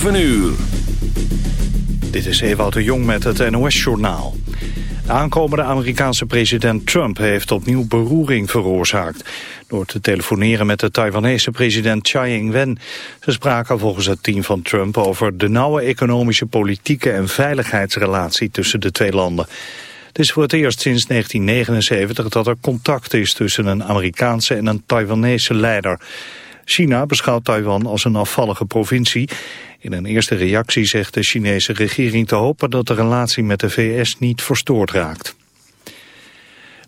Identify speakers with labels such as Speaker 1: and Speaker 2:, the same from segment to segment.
Speaker 1: 7 uur.
Speaker 2: Dit is Ewout de Jong met het NOS-journaal. De aankomende Amerikaanse president Trump heeft opnieuw beroering veroorzaakt... door te telefoneren met de Taiwanese president Tsai Ing-wen. Ze spraken volgens het team van Trump over de nauwe economische, politieke en veiligheidsrelatie tussen de twee landen. Het is voor het eerst sinds 1979 dat er contact is tussen een Amerikaanse en een Taiwanese leider. China beschouwt Taiwan als een afvallige provincie. In een eerste reactie zegt de Chinese regering te hopen dat de relatie met de VS niet verstoord raakt.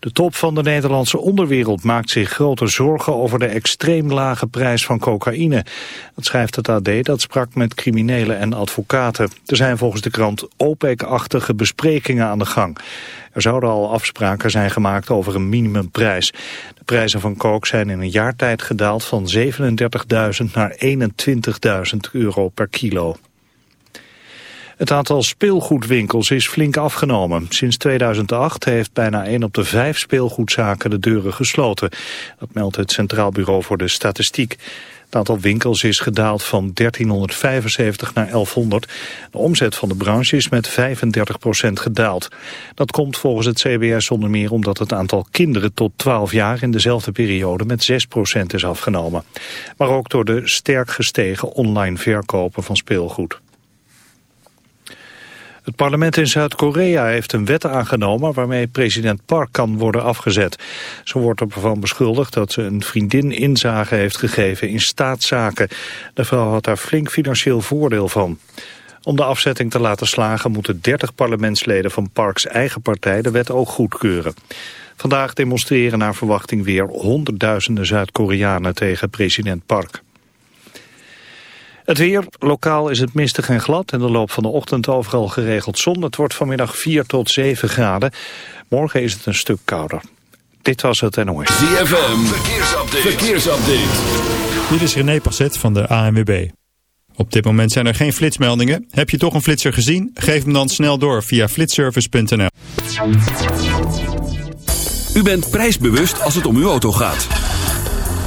Speaker 2: De top van de Nederlandse onderwereld maakt zich grote zorgen over de extreem lage prijs van cocaïne. Dat schrijft het AD dat sprak met criminelen en advocaten. Er zijn volgens de krant OPEC-achtige besprekingen aan de gang. Er zouden al afspraken zijn gemaakt over een minimumprijs. De prijzen van coke zijn in een jaar tijd gedaald van 37.000 naar 21.000 euro per kilo. Het aantal speelgoedwinkels is flink afgenomen. Sinds 2008 heeft bijna 1 op de 5 speelgoedzaken de deuren gesloten. Dat meldt het Centraal Bureau voor de Statistiek. Het aantal winkels is gedaald van 1375 naar 1100. De omzet van de branche is met 35% gedaald. Dat komt volgens het CBS onder meer omdat het aantal kinderen tot 12 jaar in dezelfde periode met 6% is afgenomen. Maar ook door de sterk gestegen online verkopen van speelgoed. Het parlement in Zuid-Korea heeft een wet aangenomen waarmee president Park kan worden afgezet. Zo wordt ervan beschuldigd dat ze een vriendin inzage heeft gegeven in staatszaken. De vrouw had daar flink financieel voordeel van. Om de afzetting te laten slagen moeten 30 parlementsleden van Parks eigen partij de wet ook goedkeuren. Vandaag demonstreren naar verwachting weer honderdduizenden Zuid-Koreanen tegen president Park. Het weer, lokaal is het mistig en glad. In de loop van de ochtend overal geregeld zon. Het wordt vanmiddag 4 tot 7 graden. Morgen is het een stuk kouder. Dit was het NOS.
Speaker 1: ZFM, verkeersupdate. verkeersupdate.
Speaker 3: Dit is René Passet van de ANWB. Op dit moment zijn er geen flitsmeldingen. Heb je toch een flitser gezien? Geef hem dan snel door via flitservice.nl.
Speaker 1: U bent prijsbewust als het om uw auto gaat.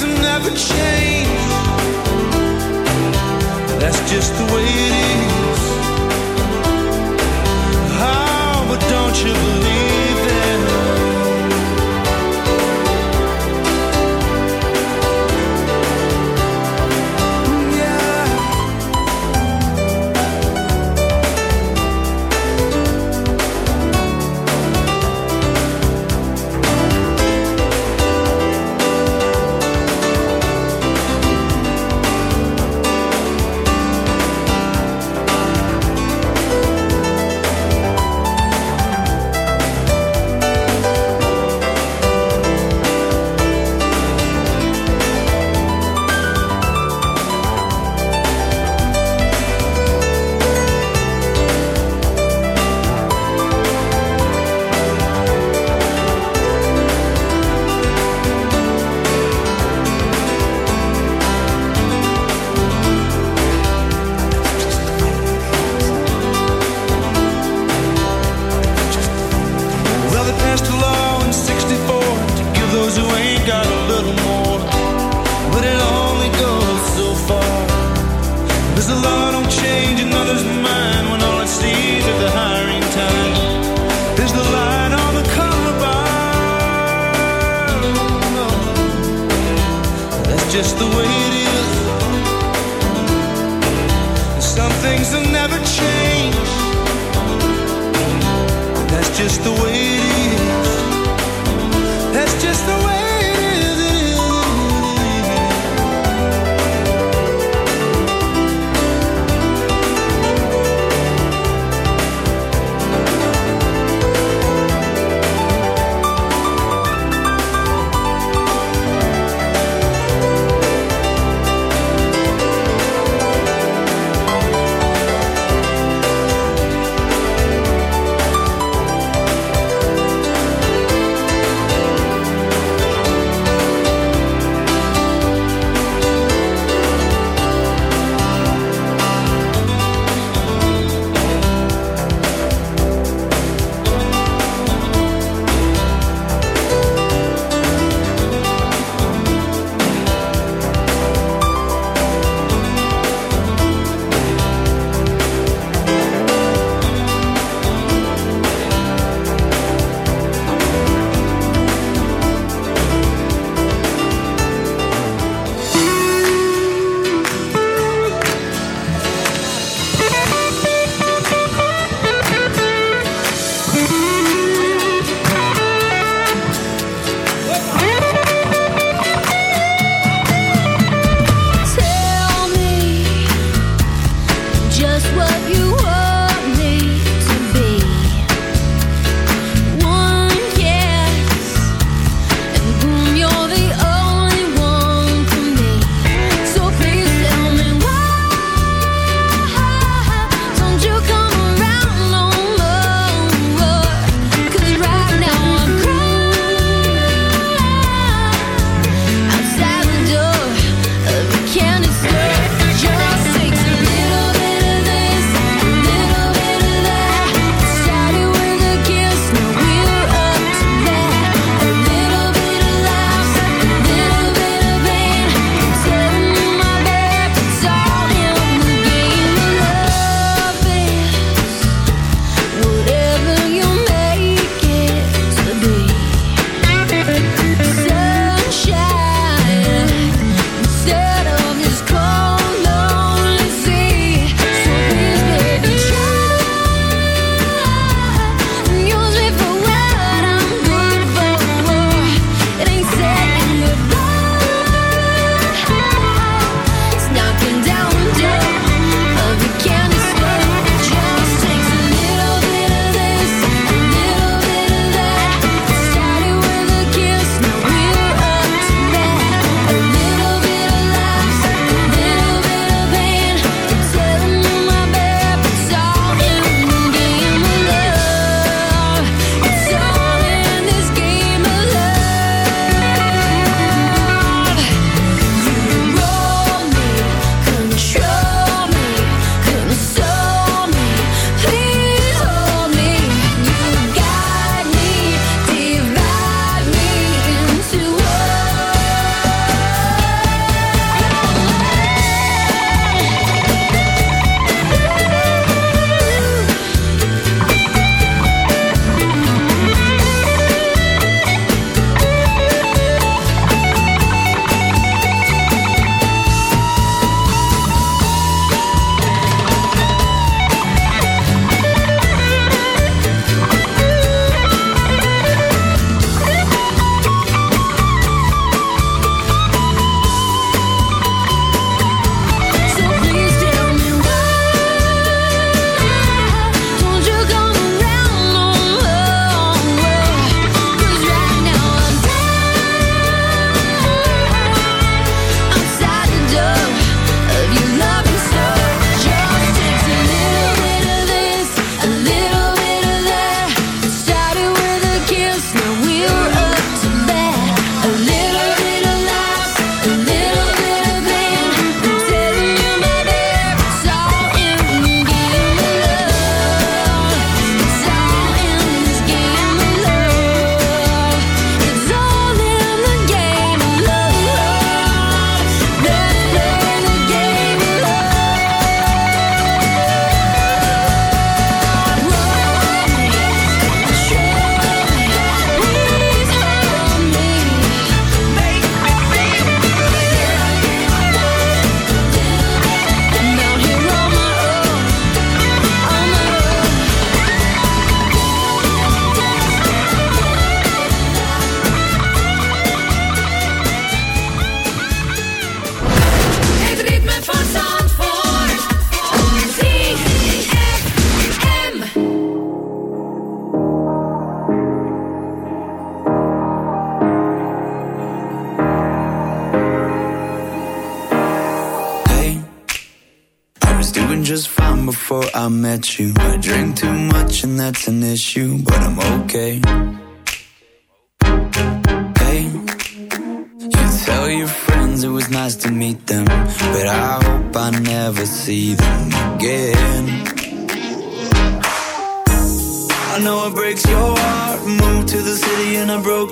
Speaker 4: You never change That's just the way it is. How but don't you believe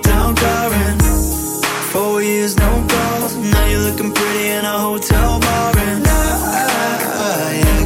Speaker 5: downtown Karen. Four years, no calls. Now you're looking pretty in a hotel bar. And I, I, I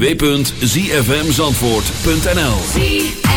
Speaker 1: www.zfmzandvoort.nl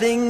Speaker 6: nothing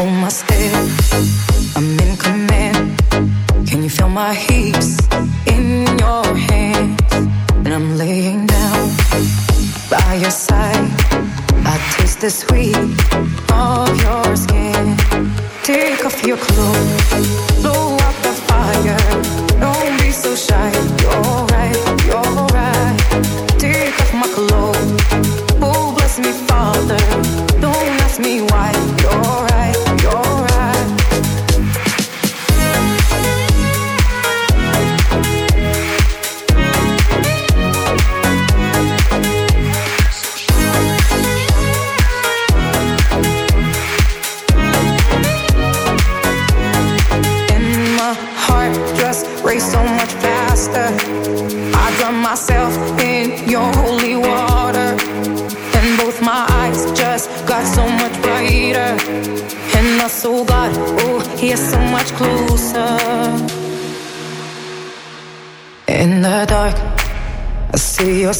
Speaker 7: hold my step. I'm in command. Can you feel my heat in your hands? And I'm laying down by your side. I taste the sweet of your skin. Take off your clothes, blow out the fire. Don't be so shy.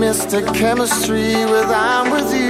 Speaker 8: Mystic chemistry with I'm with you.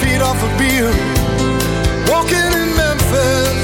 Speaker 8: Feet off a beer, Walking in Memphis.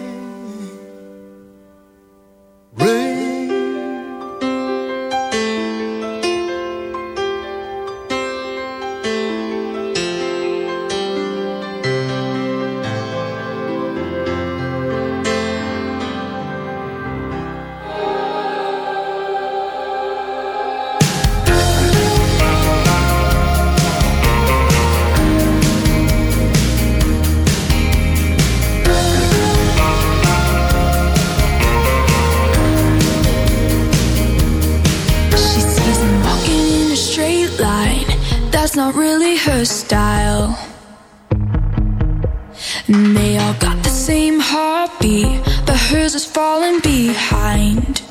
Speaker 9: falling behind.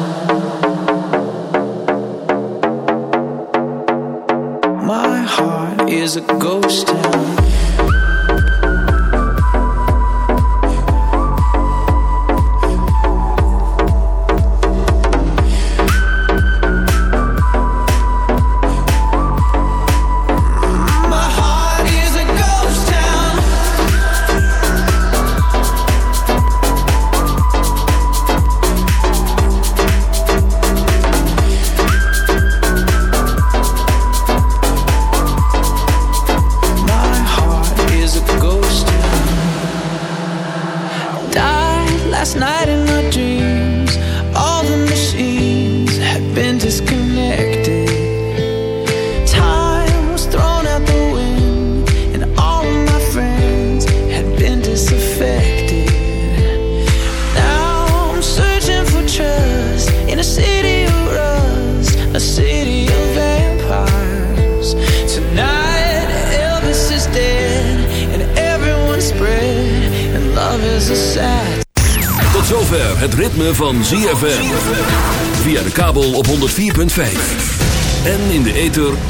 Speaker 5: is a ghost